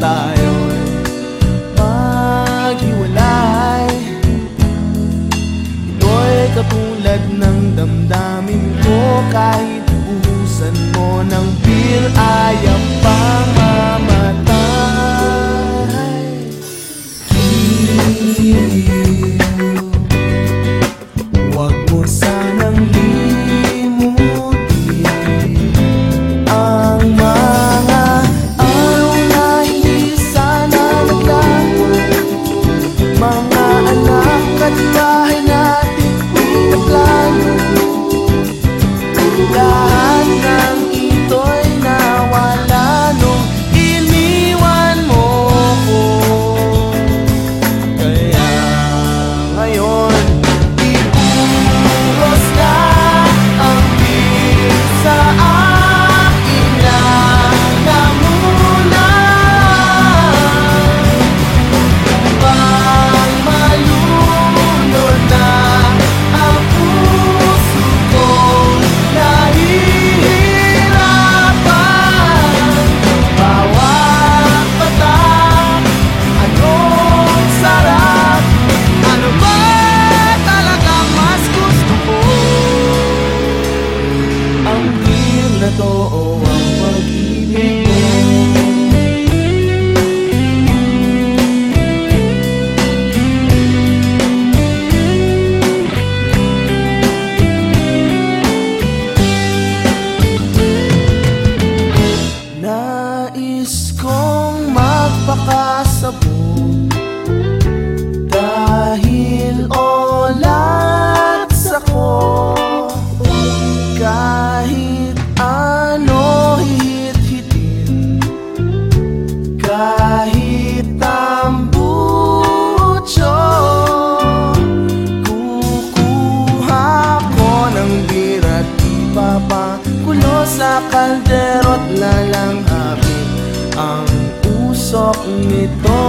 tayo'y maghiwalay. Ito'y katulad ng damdamin ko. Kahit uhusan mo ng pill ay Nais kong magpakasabog Dahil olat sa ko Kahit ano hihit-hitin Kahit tambucho Kukuha ko ng birat Ipapakulo sa kalderot na lang nito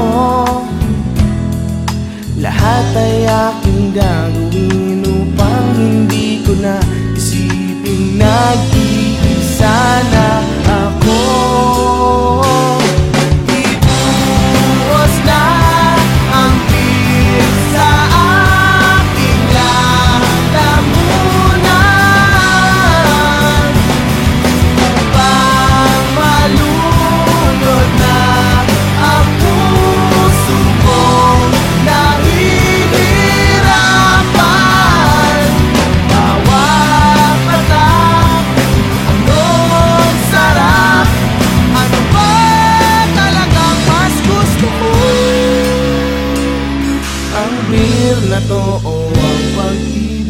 Lahat ay aking gagawin upang hindi ko na awir na to o ang pag-ibig.